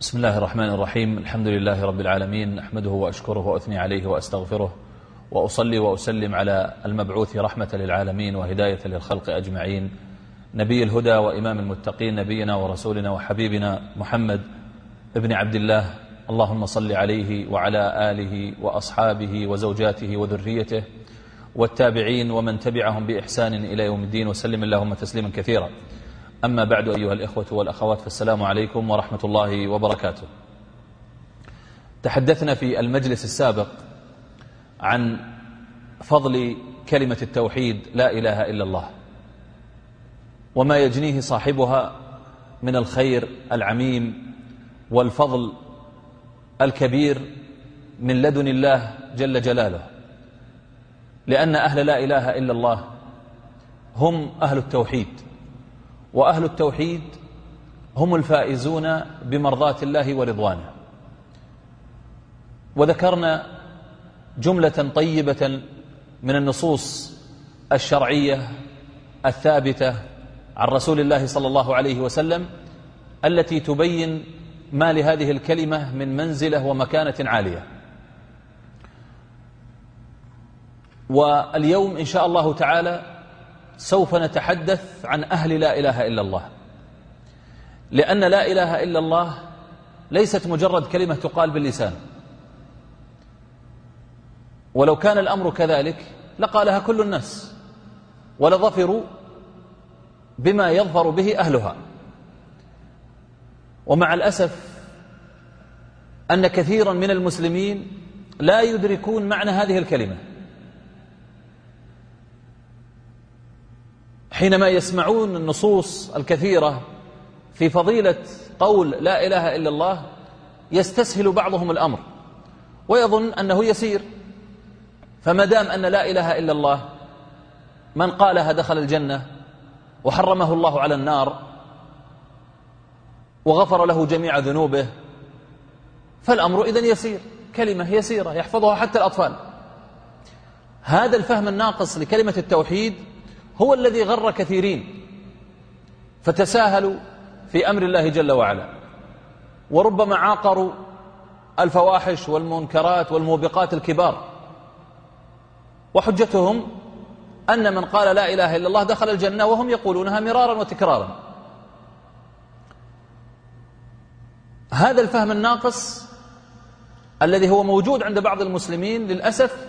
بسم الله الرحمن الرحيم الحمد لله رب العالمين أحمده وأشكره وأثني عليه وأستغفره وأصلي وأسلم على المبعوث رحمة للعالمين وهداية للخلق أجمعين نبي الهدى وإمام المتقين نبينا ورسولنا وحبيبنا محمد ابن عبد الله اللهم صل عليه وعلى آله وأصحابه وزوجاته وذريته والتابعين ومن تبعهم بإحسان إلى يوم الدين وسلم اللهم تسليما كثيرا أما بعد أيها الإخوة والأخوات فالسلام عليكم ورحمة الله وبركاته. تحدثنا في المجلس السابق عن فضل كلمة التوحيد لا إله إلا الله وما يجنيه صاحبها من الخير العميم والفضل الكبير من لدن الله جل جلاله لأن أهل لا إله إلا الله هم أهل التوحيد. وأهل التوحيد هم الفائزون بمرضاة الله ورضوانه. وذكرنا جملة طيبة من النصوص الشرعية الثابتة عن رسول الله صلى الله عليه وسلم التي تبين ما لهذه الكلمة من منزلة ومكانة عالية. واليوم إن شاء الله تعالى سوف نتحدث عن أهل لا إله إلا الله. لأن لا إله إلا الله ليست مجرد كلمة تقال باللسان. ولو كان الأمر كذلك لقالها كل الناس ولظفروا بما يظفر به أهلها. ومع الأسف أن كثيرا من المسلمين لا يدركون معنى هذه الكلمة. حينما يسمعون النصوص الكثيرة في فضيلة قول لا إله إلا الله يستسهل بعضهم الأمر ويظن أنه يسير. فما دام أن لا إله إلا الله من قالها دخل الجنة وحرمه الله على النار وغفر له جميع ذنوبه فالأمر إذن يسير كلمة يسيرة يحفظها حتى الأطفال. هذا الفهم الناقص لكلمة التوحيد هو الذي غر كثيرين فتساهلوا في أمر الله جل وعلا. وربما عاقروا الفواحش والمنكرات والموبقات الكبار. وحجتهم أن من قال لا إله إلا الله دخل الجنة وهم يقولونها مرارا وتكرارا. هذا الفهم الناقص الذي هو موجود عند بعض المسلمين للأسف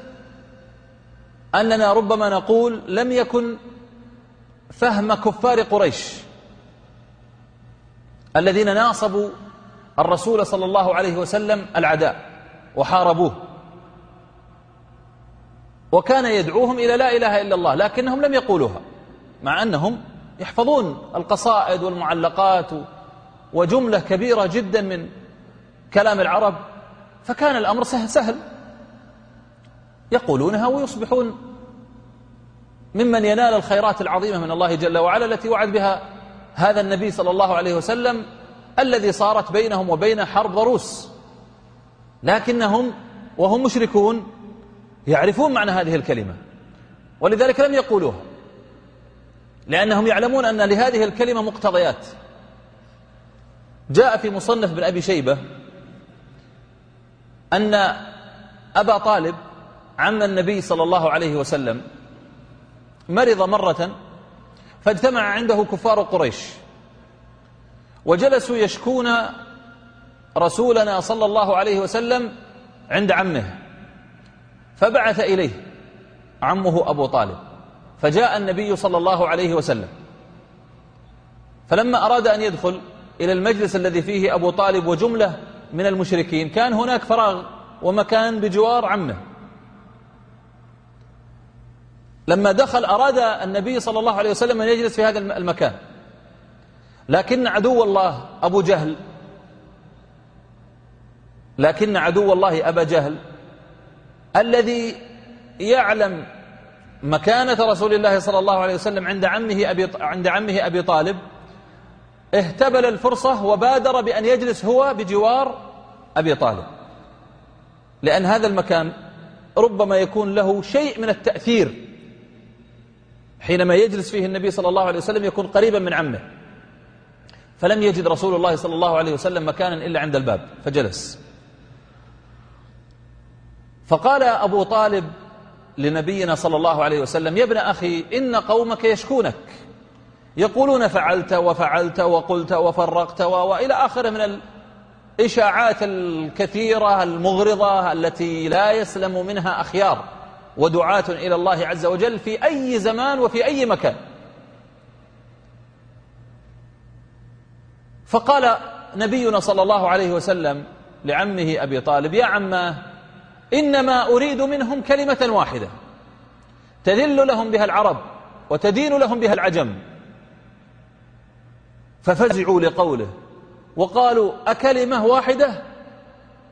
أننا ربما نقول لم يكن فهم كفار قريش الذين ناصبوا الرسول صلى الله عليه وسلم العداء وحاربوه. وكان يدعوهم إلى لا إله إلا الله لكنهم لم يقولوها مع أنهم يحفظون القصائد والمعلقات وجملة كبيرة جدا من كلام العرب فكان الأمر سهل, سهل. يقولونها ويصبحون ممن ينال الخيرات العظيمة من الله جل وعلا التي وعد بها هذا النبي صلى الله عليه وسلم الذي صارت بينهم وبين حرب ضروس لكنهم وهم مشركون يعرفون معنى هذه الكلمة ولذلك لم يقولوها لأنهم يعلمون أن لهذه الكلمة مقتضيات. جاء في مصنف بن أبي شيبة أن أبا طالب عم النبي صلى الله عليه وسلم مرض مرة فاجتمع عنده كفار قريش وجلسوا يشكون رسولنا صلى الله عليه وسلم عند عمه فبعث إليه عمه أبو طالب فجاء النبي صلى الله عليه وسلم فلما أراد أن يدخل إلى المجلس الذي فيه أبو طالب وجملة من المشركين كان هناك فراغ ومكان بجوار عمه. لما دخل أراد النبي صلى الله عليه وسلم أن يجلس في هذا المكان. لكن عدو الله أبو جهل. لكن عدو الله أبا جهل. الذي يعلم مكانة رسول الله صلى الله عليه وسلم عند عمه أبي, عند عمه أبي طالب اهتبل الفرصة وبادر بأن يجلس هو بجوار أبي طالب. لأن هذا المكان ربما يكون له شيء من التأثير حينما يجلس فيه النبي صلى الله عليه وسلم يكون قريبا من عمه. فلم يجد رسول الله صلى الله عليه وسلم مكانا إلا عند الباب فجلس. فقال أبو طالب لنبينا صلى الله عليه وسلم يا ابن أخي إن قومك يشكونك. يقولون فعلت وفعلت وقلت وفرقت وإلى آخر من الإشاعات الكثيرة المغرضة التي لا يسلم منها أخيار. ودعاة إلى الله عز وجل في أي زمان وفي أي مكان. فقال نبينا صلى الله عليه وسلم لعمه أبي طالب يا عماه إنما أريد منهم كلمة واحدة. تذل لهم بها العرب وتدين لهم بها العجم. ففزعوا لقوله وقالوا أكلمة واحدة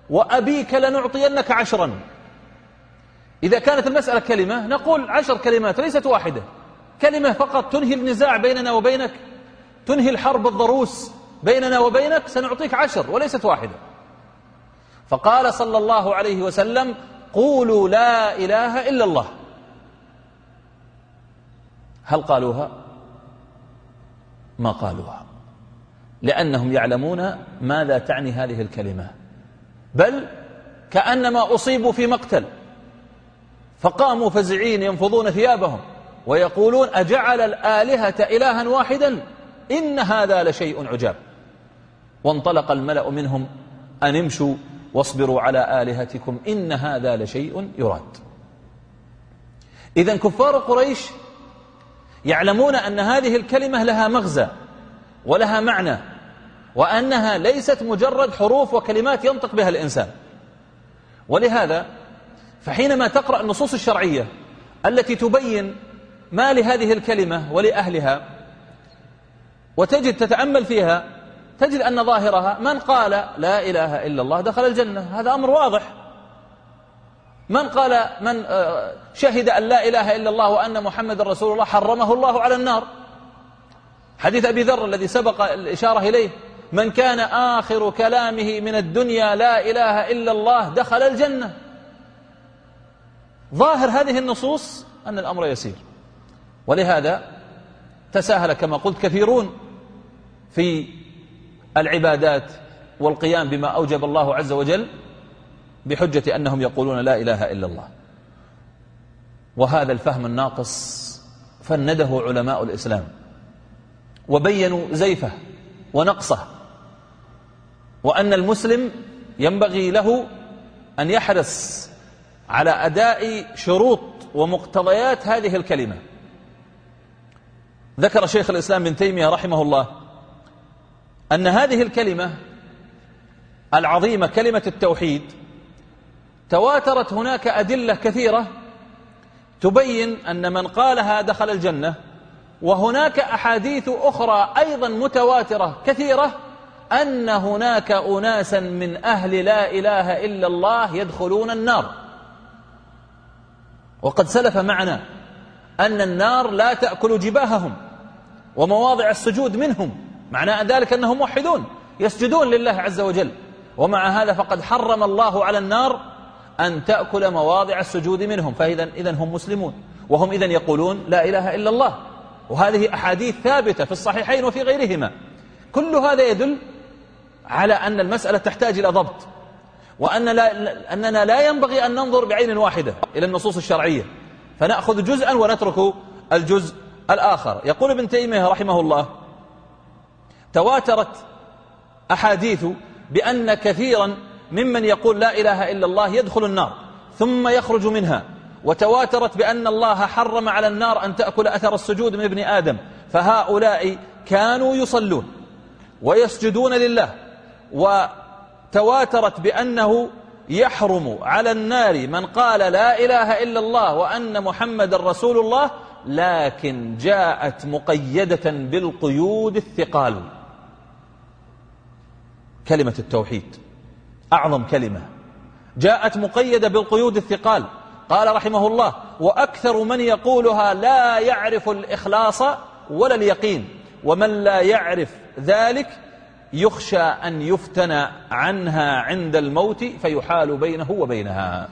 وأبيك لنعطينك عشرا. إذا كانت المسألة كلمة نقول عشر كلمات ليست واحدة. كلمة فقط تنهي النزاع بيننا وبينك تنهي الحرب الضروس بيننا وبينك سنعطيك عشر وليست واحدة. فقال صلى الله عليه وسلم قولوا لا إله إلا الله. هل قالوها؟ ما قالوها. لأنهم يعلمون ماذا تعني هذه الكلمة. بل كأنما أصيبوا في مقتل. فقاموا فزعين ينفضون ثيابهم ويقولون أجعل الآلهة إلها واحدا إن هذا لشيء عجاب. وانطلق الملأ منهم أن امشوا واصبروا على آلهتكم إن هذا لشيء يراد. إذا كفار قريش يعلمون أن هذه الكلمة لها مغزى ولها معنى وأنها ليست مجرد حروف وكلمات ينطق بها الإنسان. ولهذا فحينما تقرأ النصوص الشرعية التي تبين ما لهذه الكلمة ولأهلها وتجد تتأمل فيها تجد أن ظاهرها من قال لا إله إلا الله دخل الجنة. هذا أمر واضح. من قال من آه، شهد أن لا إله إلا الله وأن محمد رسول الله حرمه الله على النار. حديث أبي ذر الذي سبق الإشارة إليه من كان آخر كلامه من الدنيا لا إله إلا الله دخل الجنة. ظاهر هذه النصوص أن الأمر يسير. ولهذا تساهل كما قلت كثيرون في العبادات والقيام بما أوجب الله عز وجل بحجة أنهم يقولون لا إله إلا الله. وهذا الفهم الناقص فنده علماء الإسلام وبينوا زيفة ونقصة وأن المسلم ينبغي له أن يحرص على أداء شروط ومقتضيات هذه الكلمة. ذكر شيخ الإسلام بن تيمية رحمه الله أن هذه الكلمة العظيمة كلمة التوحيد تواترت هناك أدلة كثيرة تبين أن من قالها دخل الجنة وهناك أحاديث أخرى أيضا متواترة كثيرة أن هناك أناسا من أهل لا إله إلا الله يدخلون النار. وقد سلف معنا أن النار لا تأكل جباههم ومواضع السجود منهم معنى ذلك أنهم موحدون يسجدون لله عز وجل. ومع هذا فقد حرم الله على النار أن تأكل مواضع السجود منهم فإذا إذن هم مسلمون. وهم إذن يقولون لا إله إلا الله. وهذه أحاديث ثابتة في الصحيحين وفي غيرهما. كل هذا يدل على أن المسألة تحتاج إلى ضبط. وأن لا أننا لا ينبغي أن ننظر بعين واحدة إلى النصوص الشرعية. فنأخذ جزءا ونترك الجزء الآخر. يقول ابن تيمية رحمه الله تواترت أحاديث بأن كثيرا ممن يقول لا إله إلا الله يدخل النار ثم يخرج منها. وتواترت بأن الله حرم على النار أن تأكل أثر السجود من ابن آدم فهؤلاء كانوا يصلون ويسجدون لله. وتواترت بأنه يحرم على النار من قال لا إله إلا الله وأن محمد رسول الله لكن جاءت مقيدة بالقيود الثقال. كلمة التوحيد أعظم كلمة. جاءت مقيدة بالقيود الثقال. قال رحمه الله وأكثر من يقولها لا يعرف الإخلاص ولا اليقين ومن لا يعرف ذلك يخشى أن يفتن عنها عند الموت فيحال بينه وبينها.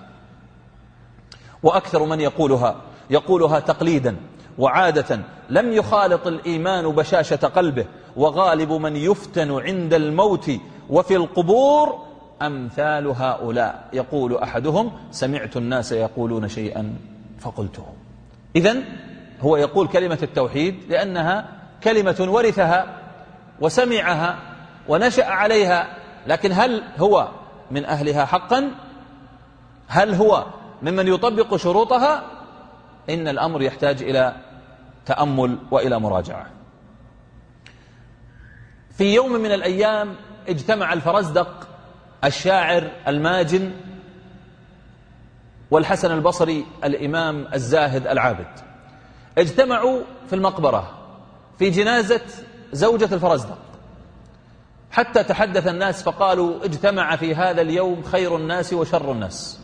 وأكثر من يقولها يقولها تقليدا وعادة لم يخالط الإيمان بشاشة قلبه وغالب من يفتن عند الموت وفي القبور أمثال هؤلاء. يقول أحدهم سمعت الناس يقولون شيئا فقلته إذا هو يقول كلمة التوحيد لأنها كلمة ورثها وسمعها ونشأ عليها لكن هل هو من أهلها حقا؟ هل هو ممن يطبق شروطها؟ إن الأمر يحتاج إلى تأمل وإلى مراجعة. في يوم من الأيام اجتمع الفرزدق الشاعر الماجن والحسن البصري الإمام الزاهد العابد. اجتمعوا في المقبرة في جنازة زوجة الفرزدق. حتى تحدث الناس فقالوا اجتمع في هذا اليوم خير الناس وشر الناس.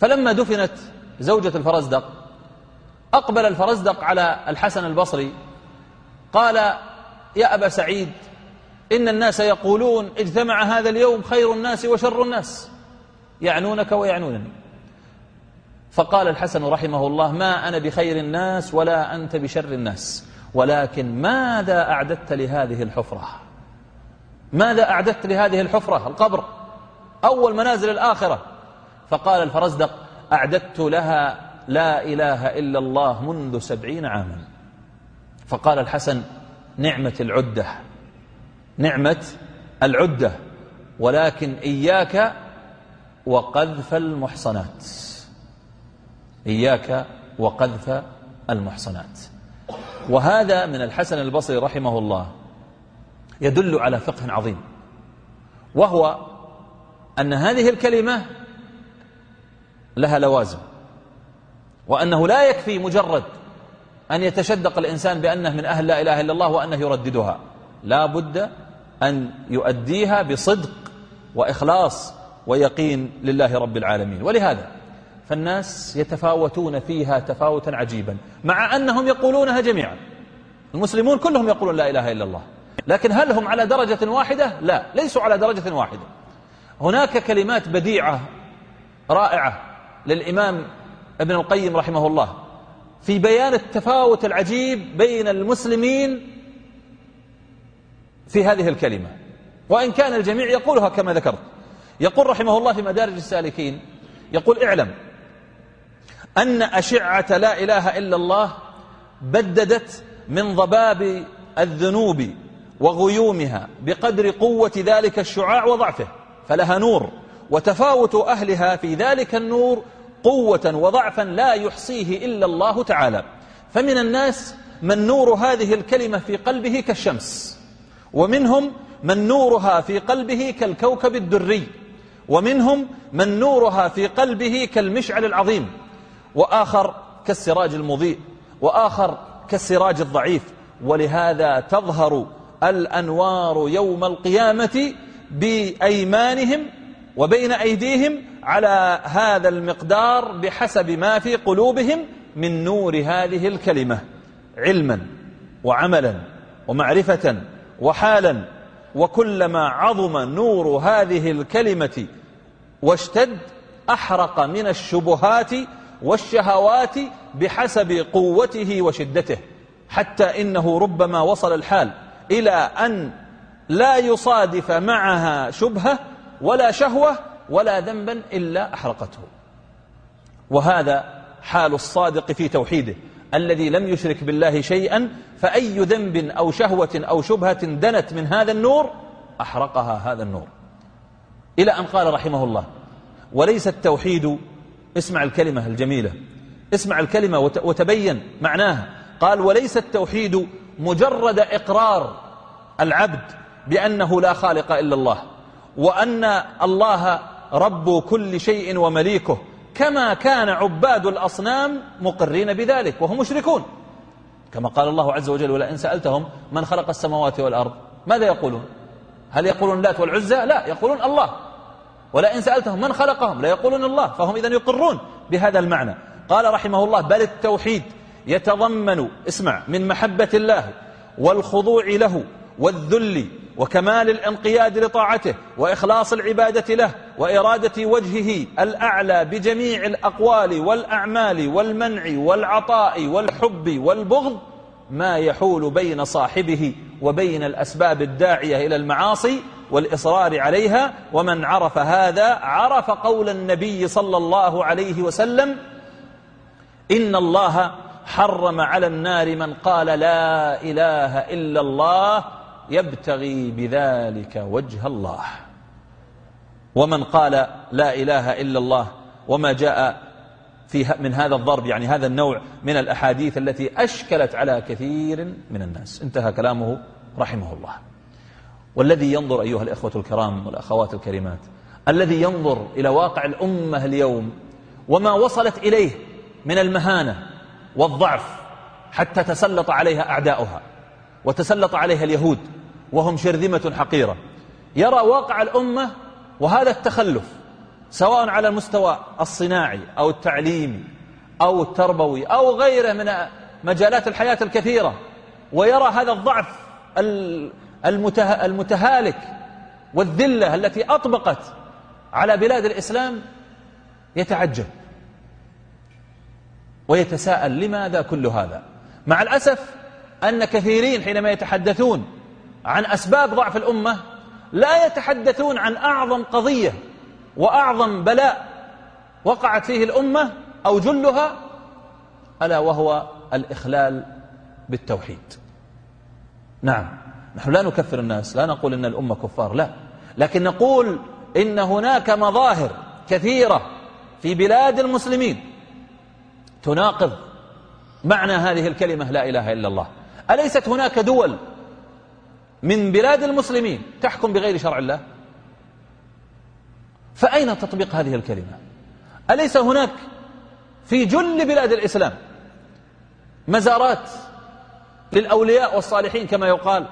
فلما دفنت زوجة الفرزدق أقبل الفرزدق على الحسن البصري قال يا أبا سعيد إن الناس يقولون اجتمع هذا اليوم خير الناس وشر الناس يعنونك ويعنونني. فقال الحسن رحمه الله ما أنا بخير الناس ولا أنت بشر الناس ولكن ماذا أعددت لهذه الحفرة؟ ماذا أعددت لهذه الحفرة القبر؟ أول منازل الآخرة. فقال الفرزدق أعددت لها لا إله إلا الله منذ سبعين عاما. فقال الحسن نعمة العدة نعمة العدة ولكن إياك وقذف المحصنات. إياك وقذف المحصنات. وهذا من الحسن البصري رحمه الله. يدل على فقه عظيم. وهو أن هذه الكلمة لها لوازم وأنه لا يكفي مجرد أن يتشدق الإنسان بأنه من أهل لا إله إلا الله وأنه يرددها. لا بد أن يؤديها بصدق وإخلاص ويقين لله رب العالمين. ولهذا فالناس يتفاوتون فيها تفاوتا عجيبا مع أنهم يقولونها جميعا. المسلمون كلهم يقولون لا إله إلا الله. لكن هل هم على درجة واحدة؟ لا ليسوا على درجة واحدة. هناك كلمات بديعة رائعة للإمام ابن القيم رحمه الله. في بيان التفاوت العجيب بين المسلمين في هذه الكلمة. وإن كان الجميع يقولها كما ذكرت. يقول رحمه الله في مدارج السالكين يقول اعلم أن أشعة لا إله إلا الله بددت من ضباب الذنوب وغيومها بقدر قوة ذلك الشعاع وضعفه فلها نور وتفاوت أهلها في ذلك النور قوة وضعفا لا يحصيه إلا الله تعالى. فمن الناس من نور هذه الكلمة في قلبه كالشمس ومنهم من نورها في قلبه كالكوكب الدري ومنهم من نورها في قلبه كالمشعل العظيم وآخر كالسراج المضيء وآخر كالسراج الضعيف. ولهذا تظهر الأنوار يوم القيامة بأيمانهم وبين أيديهم على هذا المقدار بحسب ما في قلوبهم من نور هذه الكلمة علما وعملا ومعرفة وحالا. وكلما عظم نور هذه الكلمة واشتد أحرق من الشبهات والشهوات بحسب قوته وشدته حتى إنه ربما وصل الحال. إلى أن لا يصادف معها شبهة ولا شهوة ولا ذنبا إلا أحرقته. وهذا حال الصادق في توحيده الذي لم يشرك بالله شيئا فأي ذنب أو شهوة أو شبهة دنت من هذا النور أحرقها هذا النور. إلى أن قال رحمه الله وليس التوحيد اسمع الكلمة الجميلة اسمع الكلمة وتبين معناها. قال وليس التوحيد مجرد إقرار العبد بأنه لا خالق إلا الله وأن الله رب كل شيء ومليكه كما كان عباد الأصنام مقرين بذلك وهم مشركون. كما قال الله عز وجل ولئن سألتهم من خلق السماوات والأرض ماذا يقولون؟ هل يقولون لات والعزى؟ لا يقولون الله. ولئن سألتهم من خلقهم لا يقولون الله فهم إذن يقرون بهذا المعنى. قال رحمه الله بل التوحيد يتضمن اسمع من محبة الله والخضوع له والذل وكمال الانقياد لطاعته وإخلاص العبادة له وإرادة وجهه الأعلى بجميع الأقوال والأعمال والمنع والعطاء والحب والبغض ما يحول بين صاحبه وبين الأسباب الداعية إلى المعاصي والإصرار عليها ومن عرف هذا عرف قول النبي صلى الله عليه وسلم إن الله حرم على النار من قال لا إله إلا الله يبتغي بذلك وجه الله. ومن قال لا إله إلا الله وما جاء في من هذا الضرب يعني هذا النوع من الأحاديث التي أشكلت على كثير من الناس. انتهى كلامه رحمه الله. والذي ينظر أيها الإخوة الكرام والأخوات الكريمات الذي ينظر إلى واقع الأمة اليوم وما وصلت إليه من المهانة والضعف حتى تسلط عليها أعداؤها وتسلط عليها اليهود وهم شرذمة حقيرة. يرى واقع الأمة وهذا التخلف سواء على المستوى الصناعي أو التعليمي أو التربوي أو غيره من مجالات الحياة الكثيرة. ويرى هذا الضعف المتهالك والذلة التي أطبقت على بلاد الإسلام يتعجب ويتساءل لماذا كل هذا؟ مع الأسف أن كثيرين حينما يتحدثون عن أسباب ضعف الأمة لا يتحدثون عن أعظم قضية وأعظم بلاء وقعت فيه الأمة أو جلها ألا وهو الإخلال بالتوحيد. نعم نحن لا نكفر الناس لا نقول إن الأمة كفار لا. لكن نقول إن هناك مظاهر كثيرة في بلاد المسلمين تناقض معنى هذه الكلمة لا إله إلا الله. أليست هناك دول من بلاد المسلمين تحكم بغير شرع الله؟ فأين تطبيق هذه الكلمة؟ أليس هناك في جل بلاد الإسلام مزارات للأولياء والصالحين كما يقال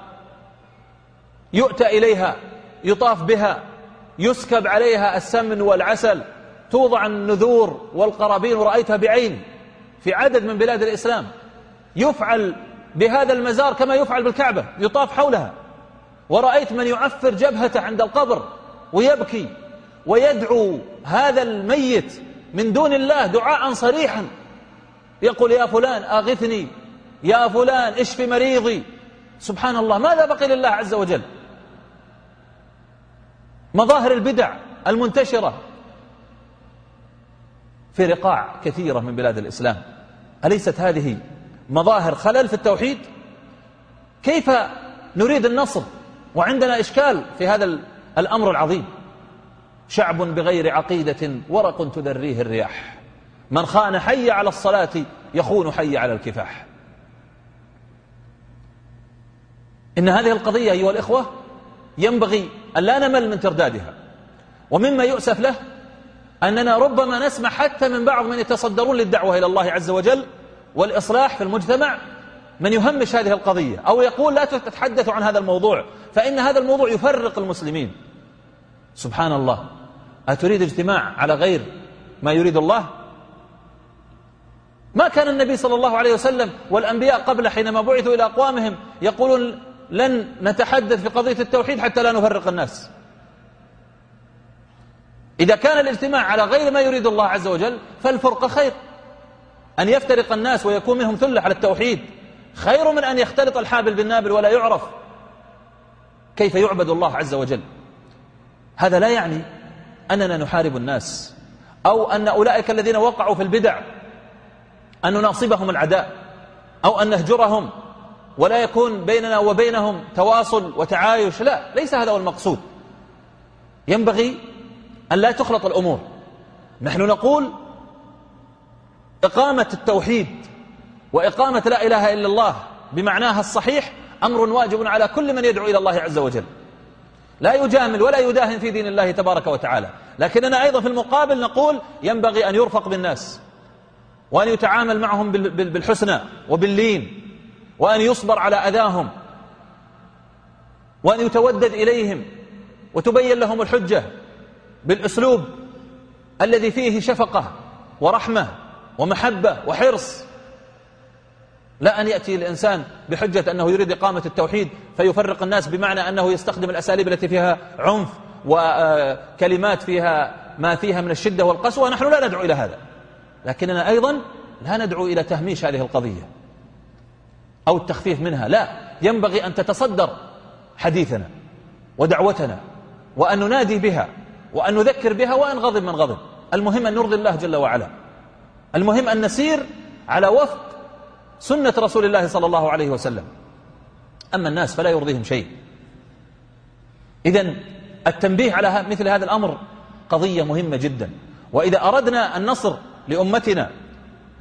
يؤتى إليها يطاف بها يسكب عليها السمن والعسل توضع النذور والقرابين ورأيتها بعين في عدد من بلاد الإسلام يفعل بهذا المزار كما يفعل بالكعبة يطاف حولها. ورأيت من يعفر جبهته عند القبر ويبكي ويدعو هذا الميت من دون الله دعاء صريحا. يقول يا فلان أغثني. يا فلان اشف مريضي؟ سبحان الله ماذا بقي لله عز وجل؟ مظاهر البدع المنتشرة في رقاع كثيرة من بلاد الإسلام. أليست هذه مظاهر خلل في التوحيد؟ كيف نريد النصر؟ وعندنا إشكال في هذا الأمر العظيم. شعب بغير عقيدة ورق تدريه الرياح. من خان حي على الصلاة يخون حي على الكفاح. إن هذه القضية أيها الإخوة ينبغي أن لا نمل من تردادها. ومما يؤسف له أننا ربما نسمع حتى من بعض من يتصدرون للدعوة إلى الله عز وجل والإصلاح في المجتمع من يهمش هذه القضية أو يقول لا تتحدثوا عن هذا الموضوع فإن هذا الموضوع يفرق المسلمين. سبحان الله. أتريد اجتماع على غير ما يريد الله؟ ما كان النبي صلى الله عليه وسلم والأنبياء قبل حينما بعثوا إلى أقوامهم يقولون لن نتحدث في قضية التوحيد حتى لا نفرق الناس. إذا كان الاجتماع على غير ما يريد الله عز وجل فالفرقة خير. أن يفترق الناس ويكون منهم ثلة على التوحيد. خير من أن يختلط الحابل بالنابل ولا يعرف كيف يعبد الله عز وجل. هذا لا يعني أننا نحارب الناس أو أن أولئك الذين وقعوا في البدع أن نناصبهم العداء أو أن نهجرهم ولا يكون بيننا وبينهم تواصل وتعايش. لا ليس هذا هو المقصود. ينبغي أن لا تخلط الأمور. نحن نقول إقامة التوحيد وإقامة لا إله إلا الله بمعناها الصحيح أمر واجب على كل من يدعو إلى الله عز وجل. لا يجامل ولا يداهن في دين الله تبارك وتعالى. لكننا أيضا في المقابل نقول ينبغي أن يرفق بالناس وأن يتعامل معهم بالحسنى وباللين وأن يصبر على أذاهم وأن يتودد إليهم وتبين لهم الحجة بالأسلوب الذي فيه شفقة ورحمة ومحبة وحرص لا أن يأتي الإنسان بحجة أنه يريد إقامة التوحيد فيفرق الناس بمعنى أنه يستخدم الأساليب التي فيها عنف وكلمات فيها ما فيها من الشدة والقسوة نحن لا ندعو إلى هذا. لكننا أيضا لا ندعو إلى تهميش هذه القضية أو التخفيف منها لا. ينبغي أن تتصدر حديثنا ودعوتنا وأن ننادي بها وأن نذكر بها وأن غضب من غضب. المهم أن نرضي الله جل وعلا. المهم أن نسير على وفق سنة رسول الله صلى الله عليه وسلم. أما الناس فلا يرضيهم شيء. إذن التنبيه على مثل هذا الأمر قضية مهمة جدا. وإذا أردنا النصر لأمتنا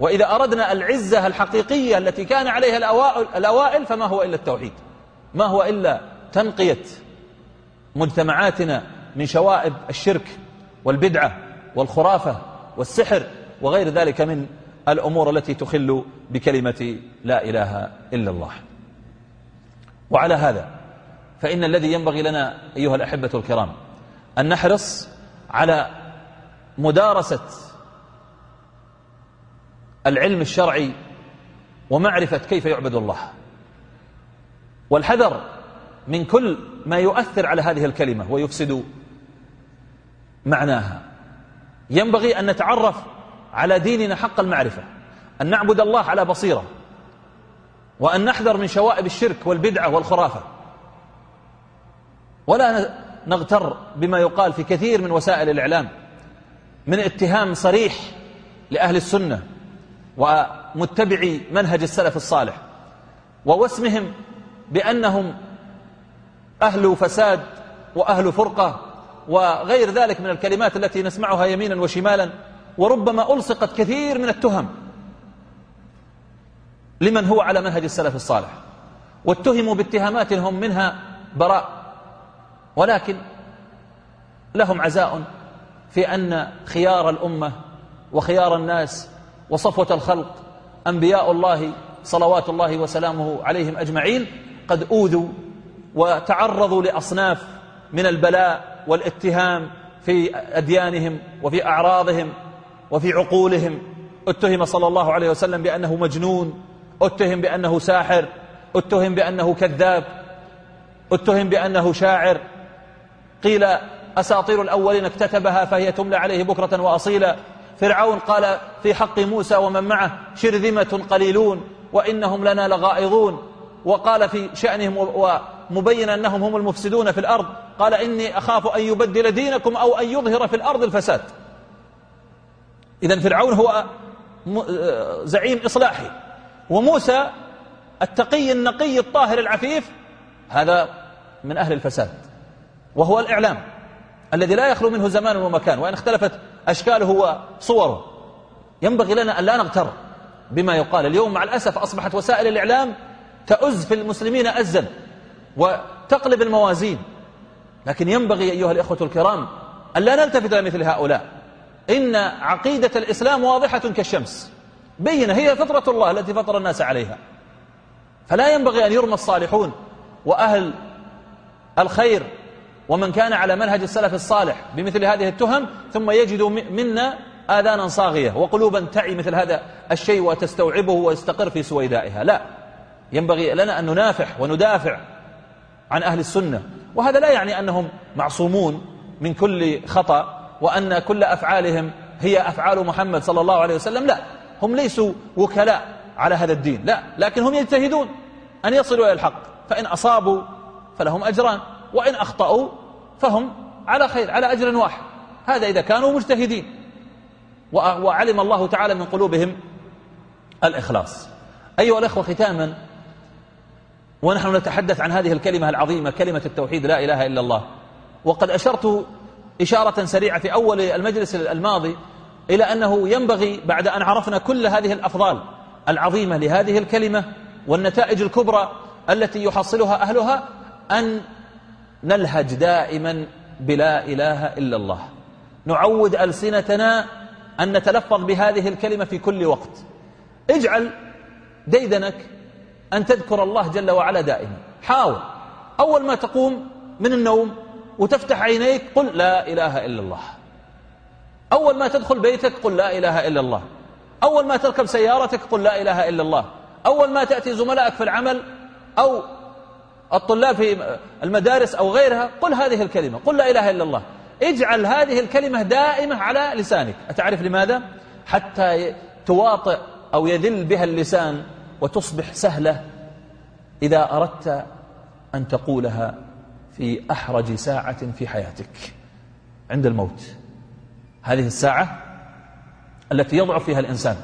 وإذا أردنا العزة الحقيقية التي كان عليها الأوائل, الأوائل فما هو إلا التوحيد. ما هو إلا تنقية مجتمعاتنا من شوائب الشرك والبدعة والخرافة والسحر وغير ذلك من الأمور التي تخل بكلمة لا إله إلا الله. وعلى هذا فإن الذي ينبغي لنا أيها الأحبة الكرام أن نحرص على مدارسة العلم الشرعي ومعرفة كيف يعبد الله. والحذر من كل ما يؤثر على هذه الكلمة ويفسد معناها. ينبغي أن نتعرف على ديننا حق المعرفة. أن نعبد الله على بصيرة. وأن نحذر من شوائب الشرك والبدعة والخرافة. ولا نغتر بما يقال في كثير من وسائل الإعلام. من اتهام صريح لأهل السنة ومتبعي منهج السلف الصالح. ووسمهم بأنهم أهل فساد وأهل فرقة وغير ذلك من الكلمات التي نسمعها يمينا وشمالا. وربما ألصقت كثير من التهم. لمن هو على منهج السلف الصالح. واتهموا باتهامات هم منها براء. ولكن لهم عزاء في أن خيار الأمة وخيار الناس وصفوة الخلق أنبياء الله صلوات الله وسلامه عليهم أجمعين قد أوذوا وتعرضوا لأصناف من البلاء والاتهام في أديانهم وفي أعراضهم وفي عقولهم. اتهم صلى الله عليه وسلم بأنه مجنون. اتهم بأنه ساحر. اتهم بأنه كذاب. اتهم بأنه شاعر. قيل أساطير الأولين اكتتبها فهي تملى عليه بكرة وأصيلا. فرعون قال في حق موسى ومن معه شرذمة قليلون وإنهم لنا لغائظون. وقال في شأنهم ومبينا أنهم هم المفسدون في الأرض. قال إني أخاف أن يبدل دينكم أو أن يظهر في الأرض الفساد. إذا فرعون هو زعيم إصلاحي. وموسى التقي النقي الطاهر العفيف هذا من أهل الفساد. وهو الإعلام الذي لا يخلو منه زمان ومكان وإن اختلفت أشكاله وصوره. ينبغي لنا أن لا نغتر بما يقال. اليوم مع الأسف أصبحت وسائل الإعلام تأز في المسلمين أزا وتقلب الموازين. لكن ينبغي أيها الإخوة الكرام أن لا نلتفت إلى مثل هؤلاء. إن عقيدة الإسلام واضحة كالشمس. بينة هي فطرة الله التي فطر الناس عليها. فلا ينبغي أن يرمى الصالحون وأهل الخير ومن كان على منهج السلف الصالح بمثل هذه التهم ثم يجدوا منا آذانا صاغية وقلوبا تعي مثل هذا الشيء وتستوعبه ويستقر في سويدائها. لا ينبغي لنا أن ننافح وندافع عن أهل السنة. وهذا لا يعني أنهم معصومون من كل خطأ. وأن كل أفعالهم هي أفعال محمد صلى الله عليه وسلم. لا هم ليسوا وكلاء على هذا الدين. لا لكن هم يجتهدون أن يصلوا إلى الحق. فإن أصابوا فلهم أجران وإن أخطأوا فهم على خير على أجر واحد. هذا إذا كانوا مجتهدين. وعلم الله تعالى من قلوبهم الإخلاص. أيها الأخوة ختاما ونحن نتحدث عن هذه الكلمة العظيمة كلمة التوحيد لا إله إلا الله. وقد أشرت إشارة سريعة في أول المجلس الماضي إلى أنه ينبغي بعد أن عرفنا كل هذه الأفضال العظيمة لهذه الكلمة والنتائج الكبرى التي يحصلها أهلها أن نلهج دائما بلا إله إلا الله. نعود ألسنتنا أن نتلفظ بهذه الكلمة في كل وقت. اجعل ديدنك أن تذكر الله جل وعلا دائما. حاول. أول ما تقوم من النوم وتفتح عينيك قل لا إله إلا الله. أول ما تدخل بيتك قل لا إله إلا الله. أول ما تركب سيارتك قل لا إله إلا الله. أول ما تأتي زملائك في العمل أو الطلاب في المدارس أو غيرها قل هذه الكلمة قل لا إله إلا الله. اجعل هذه الكلمة دائمة على لسانك. أتعرف لماذا؟ حتى تواطئ أو يذل بها اللسان وتصبح سهلة إذا أردت أن تقولها. في أحرج ساعة في حياتك عند الموت. هذه الساعة التي يضعف فيها الإنسان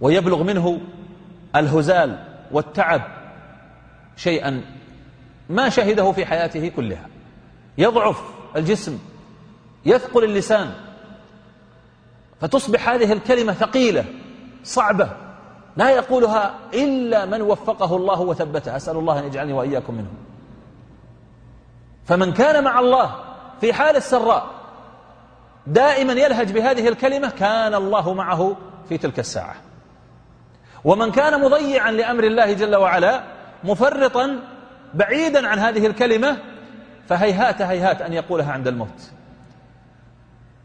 ويبلغ منه الهزال والتعب شيئا ما شهده في حياته كلها. يضعف الجسم يثقل اللسان فتصبح هذه الكلمة ثقيلة صعبة لا يقولها إلا من وفقه الله وثبته. أسأل الله أن يجعلني وإياكم منهم. فمن كان مع الله في حال السراء دائما يلهج بهذه الكلمة كان الله معه في تلك الساعة. ومن كان مضيعا لأمر الله جل وعلا مفرطا بعيدا عن هذه الكلمة فهيهات هيهات أن يقولها عند الموت.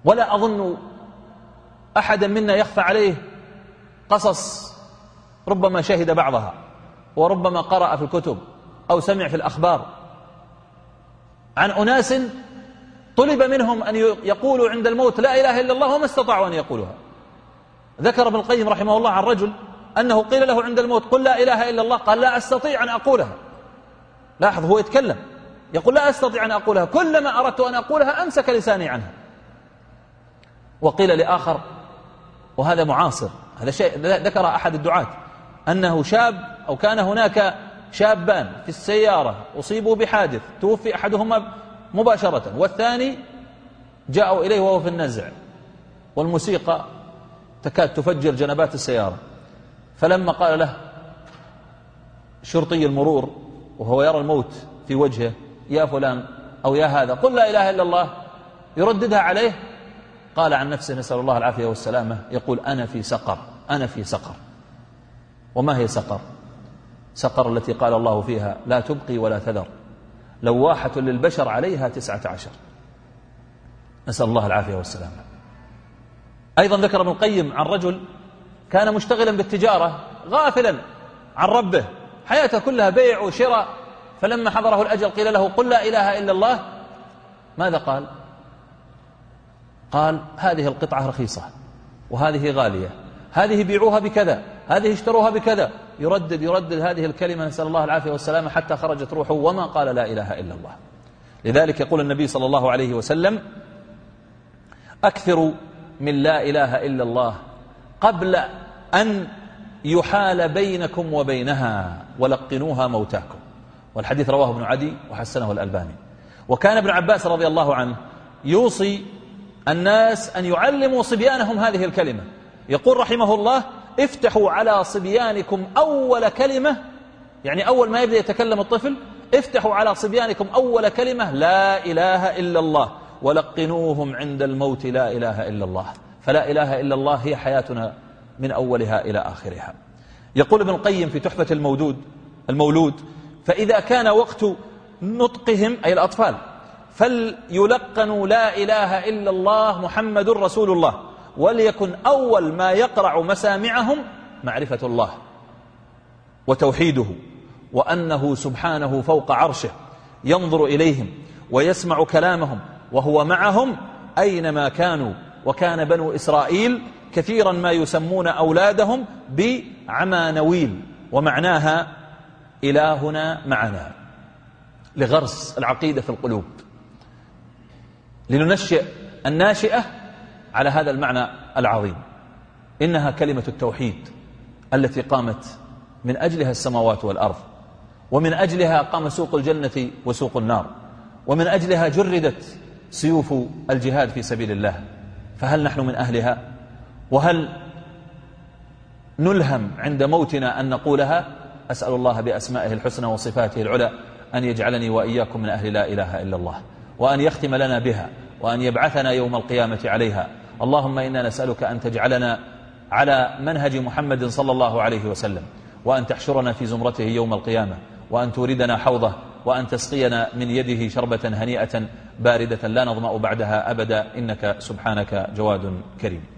ولا أظن أحدا منا يخفى عليه قصص ربما شهد بعضها وربما قرأ في الكتب أو سمع في الأخبار. عن أناس طلب منهم أن يقولوا عند الموت لا إله إلا الله وما استطاعوا أن يقولوها. ذكر ابن القيم رحمه الله عن رجل أنه قيل له عند الموت قل لا إله إلا الله قال لا أستطيع أن أقولها. لاحظ هو يتكلم يقول لا أستطيع أن أقولها كلما أردت أن أقولها أمسك لساني عنها. وقيل لآخر وهذا معاصر هذا شيء ذكر أحد الدعاة أنه شاب أو كان هناك شابان في السيارة أصيبوا بحادث توفي أحدهما مباشرة والثاني جاءوا إليه وهو في النزع والموسيقى تكاد تفجر جنبات السيارة. فلما قال له شرطي المرور وهو يرى الموت في وجهه يا فلان أو يا هذا قل لا إله إلا الله يرددها عليه قال عن نفسه نسأل الله العافية والسلامة. يقول أنا في سقر أنا في سقر. وما هي سقر؟ سقر التي قال الله فيها لا تبقي ولا تذر. لواحة للبشر عليها تسعة عشر. نسأل الله العافية والسلامة أيضا ذكر ابن القيم عن رجل كان مشتغلا بالتجارة غافلا عن ربه. حياته كلها بيع وشراء. فلما حضره الأجل قيل له قل لا إله إلا الله. ماذا قال؟ قال هذه القطعة رخيصة وهذه غالية. هذه بيعوها بكذا. هذه اشتروها بكذا. يردد يردد هذه الكلمة نسأل الله العافية والسلامة حتى خرجت روحه وما قال لا إله إلا الله. لذلك يقول النبي صلى الله عليه وسلم أكثروا من لا إله إلا الله قبل أن يحال بينكم وبينها ولقنوها موتاكم. والحديث رواه ابن عدي وحسنه الألباني. وكان ابن عباس رضي الله عنه يوصي الناس أن يعلموا صبيانهم هذه الكلمة. يقول رحمه الله افتحوا على صبيانكم أول كلمة يعني أول ما يبدأ يتكلم الطفل افتحوا على صبيانكم أول كلمة لا إله إلا الله ولقنوهم عند الموت لا إله إلا الله فلا إله إلا الله هي حياتنا من أولها إلى آخرها. يقول ابن القيم في تحفة المودود المولود فإذا كان وقت نطقهم أي الأطفال فليلقنوا لا إله إلا الله محمد رسول الله. وليكن أول ما يقرع مسامعهم معرفة الله وتوحيده وأنه سبحانه فوق عرشه ينظر إليهم ويسمع كلامهم وهو معهم أينما كانوا وكان بنو إسرائيل كثيرا ما يسمون أولادهم بعمانويل ومعناها إلهنا معنا لغرس العقيدة في القلوب. لننشئ الناشئة على هذا المعنى العظيم. إنها كلمة التوحيد التي قامت من أجلها السماوات والأرض ومن أجلها قام سوق الجنة وسوق النار ومن أجلها جردت سيوف الجهاد في سبيل الله. فهل نحن من أهلها؟ وهل نلهم عند موتنا أن نقولها؟ أسأل الله بأسمائه الحسنى وصفاته العلى أن يجعلني وإياكم من أهل لا إله إلا الله وأن يختم لنا بها وأن يبعثنا يوم القيامة عليها اللهم إنا نسألك أن تجعلنا على منهج محمد صلى الله عليه وسلم وأن تحشرنا في زمرته يوم القيامة وأن توردنا حوضه وأن تسقينا من يده شربة هنيئة باردة لا نظمأ بعدها أبدا إنك سبحانك جواد كريم.